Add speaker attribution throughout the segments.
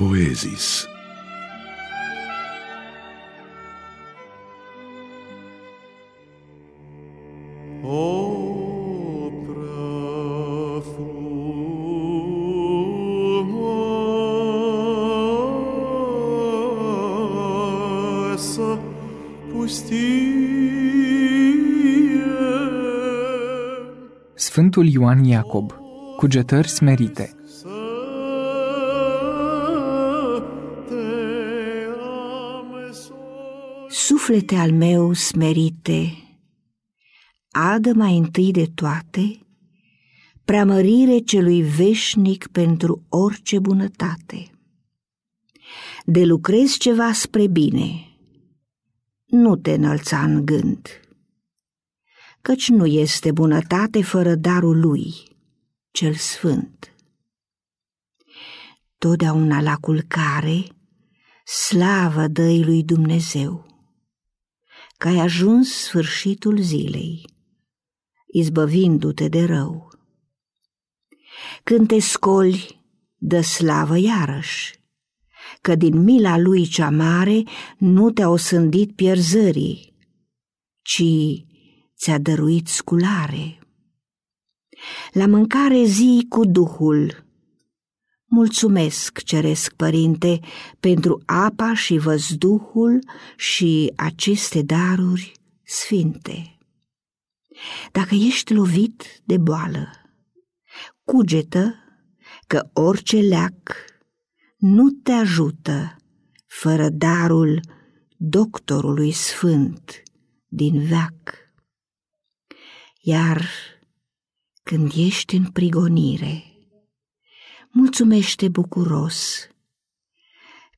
Speaker 1: Poezis.
Speaker 2: O prea frumoasă pustie.
Speaker 3: Sfântul Ioan Iacob, cugetări smerite.
Speaker 4: Suflete al meu smerite, adă mai întâi de toate preamărire celui veșnic pentru orice bunătate. De lucrezi ceva spre bine, nu te înălța în gând, căci nu este bunătate fără darul lui, cel sfânt. Totdeauna la culcare, slavă dă lui Dumnezeu, că ai ajuns sfârșitul zilei, izbăvindu-te de rău. Când te scoli, dă slavă iarăși, că din mila lui cea mare nu te-a osândit pierzării, ci ți-a dăruit sculare. La mâncare zi cu Duhul. Mulțumesc, ceresc părinte, pentru apa și văzduhul și aceste daruri sfinte. Dacă ești lovit de boală, cugetă că orice leac nu te ajută fără darul doctorului sfânt din veac. Iar când ești în prigonire, mulțumește bucuros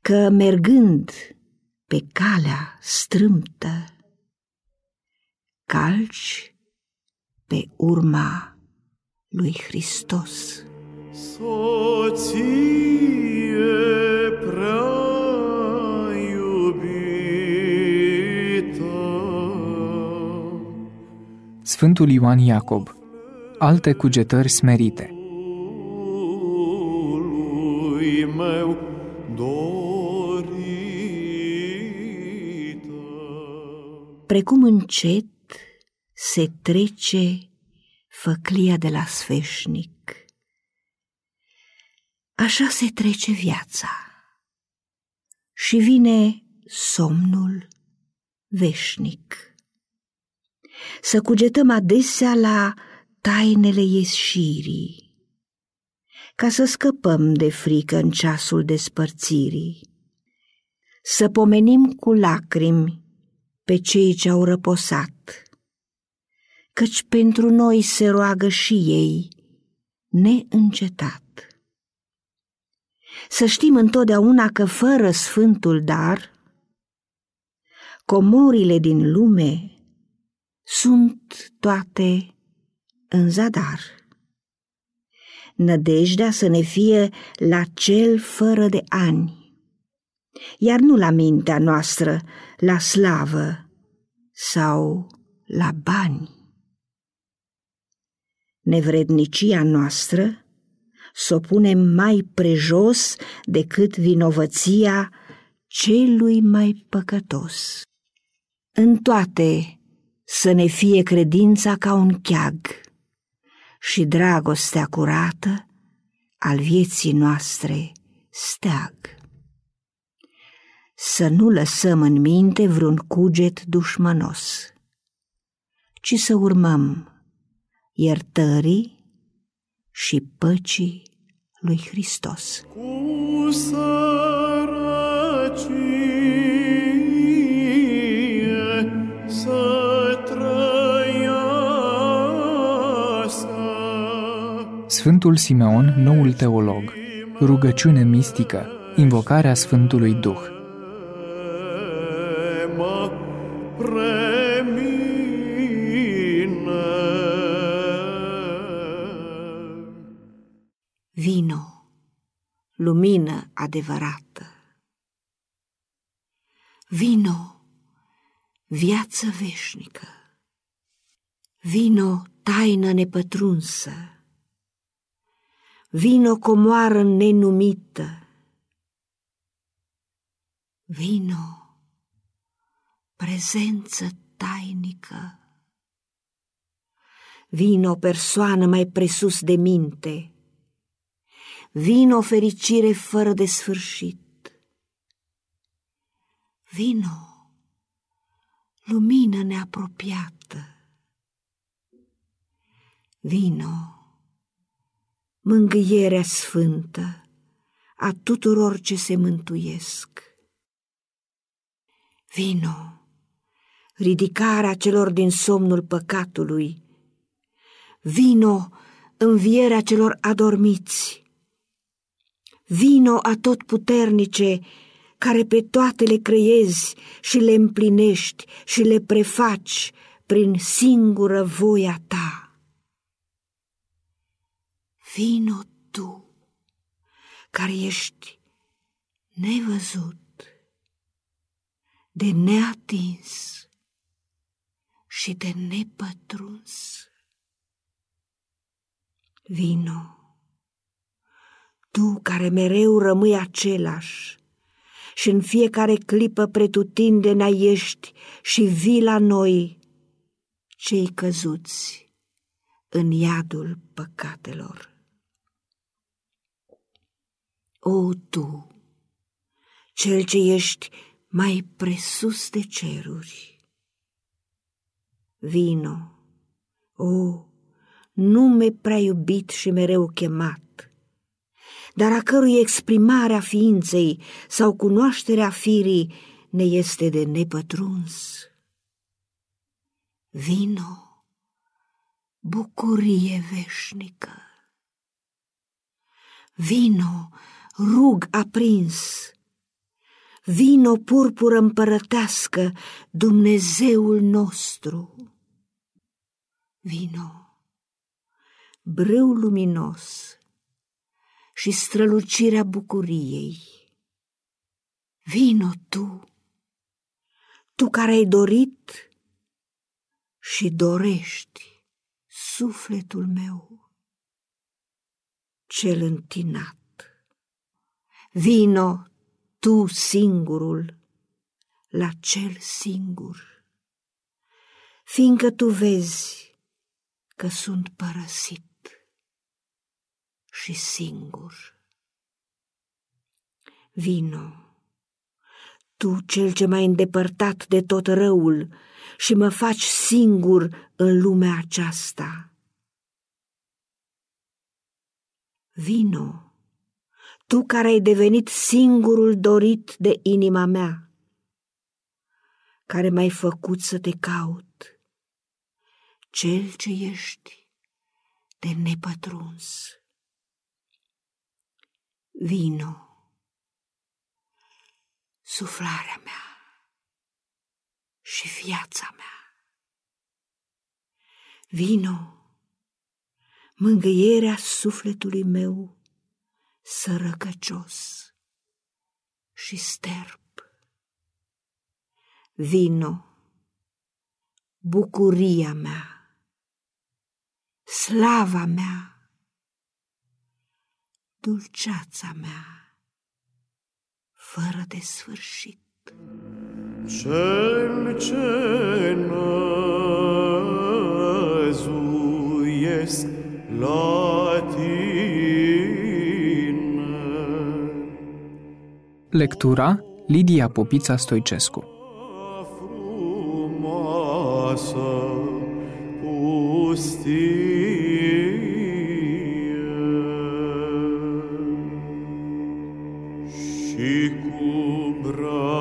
Speaker 4: că mergând pe calea strâmtă, calci pe urma lui Hristos.
Speaker 2: Soție prea iubită,
Speaker 3: Sfântul Ioan Iacob, alte cugetări smerite.
Speaker 2: Meu dorită.
Speaker 4: Precum încet se trece făclia de la sfeșnic, așa se trece viața și vine somnul veșnic. Să cugetăm adesea la tainele ieșirii, ca să scăpăm de frică în ceasul despărțirii. Să pomenim cu lacrimi pe cei ce au răposat, căci pentru noi se roagă și ei, neîncetat. Să știm întotdeauna că fără sfântul dar, comorile din lume sunt toate în zadar. Nădejdea să ne fie la cel fără de ani, iar nu la mintea noastră, la slavă sau la bani. Nevrednicia noastră să o punem mai prejos decât vinovăția celui mai păcătos. În toate să ne fie credința ca un cheag și dragostea curată al vieții noastre steag. Să nu lăsăm în minte vreun cuget dușmănos, ci să urmăm iertării și păcii lui Hristos.
Speaker 2: Cu sărăcie
Speaker 3: Sfântul Simeon, noul teolog, rugăciune mistică, invocarea Sfântului Duh.
Speaker 2: mă premine.
Speaker 4: Vino, lumină adevărată. Vino, viață veșnică. Vino, taină nepătrunsă. Vino, comoară nenumită. Vino, prezență tainică. Vino, persoană mai presus de minte. Vino, fericire fără de sfârșit. Vino, lumină neapropiată. Vino, mângâierea sfântă a tuturor ce se mântuiesc. Vino, ridicarea celor din somnul păcatului. Vino, învierea celor adormiți. Vino a tot puternice, care pe toate le creiezi și le împlinești și le prefaci prin singură voia ta. Vino tu, care ești nevăzut, de neatins și de nepătruns. Vino, tu care mereu rămâi același și în fiecare clipă pretutindene ești și vii la noi, cei căzuți în iadul păcatelor. O, tu, cel ce ești mai presus de ceruri. Vino, o, nume prea iubit și mereu chemat, dar a cărui exprimarea ființei sau cunoașterea firii ne este de nepătruns. Vino, bucurie veșnică. Vino, rug aprins, vino purpură împărătească, Dumnezeul nostru. Vino, brâu luminos și strălucirea bucuriei. Vino tu, tu care ai dorit și dorești sufletul meu cel întinat. Vino tu singurul la cel singur, fiindcă tu vezi că sunt părăsit și singur. Vino, tu cel ce m-ai îndepărtat de tot răul și mă faci singur în lumea aceasta. Vino, tu care ai devenit singurul dorit de inima mea, care m-ai făcut să te caut, cel ce ești de nepătruns. Vino, suflarea mea și viața mea. Vino, mângâierea sufletului meu, sărăcăcios și sterp. Vino, bucuria mea, slava mea, dulceața mea, fără de sfârșit.
Speaker 2: Cel ce năzuiesc la
Speaker 3: Lectura Lidia Popița Stoicescu.
Speaker 2: Frumoasă, Și cu braț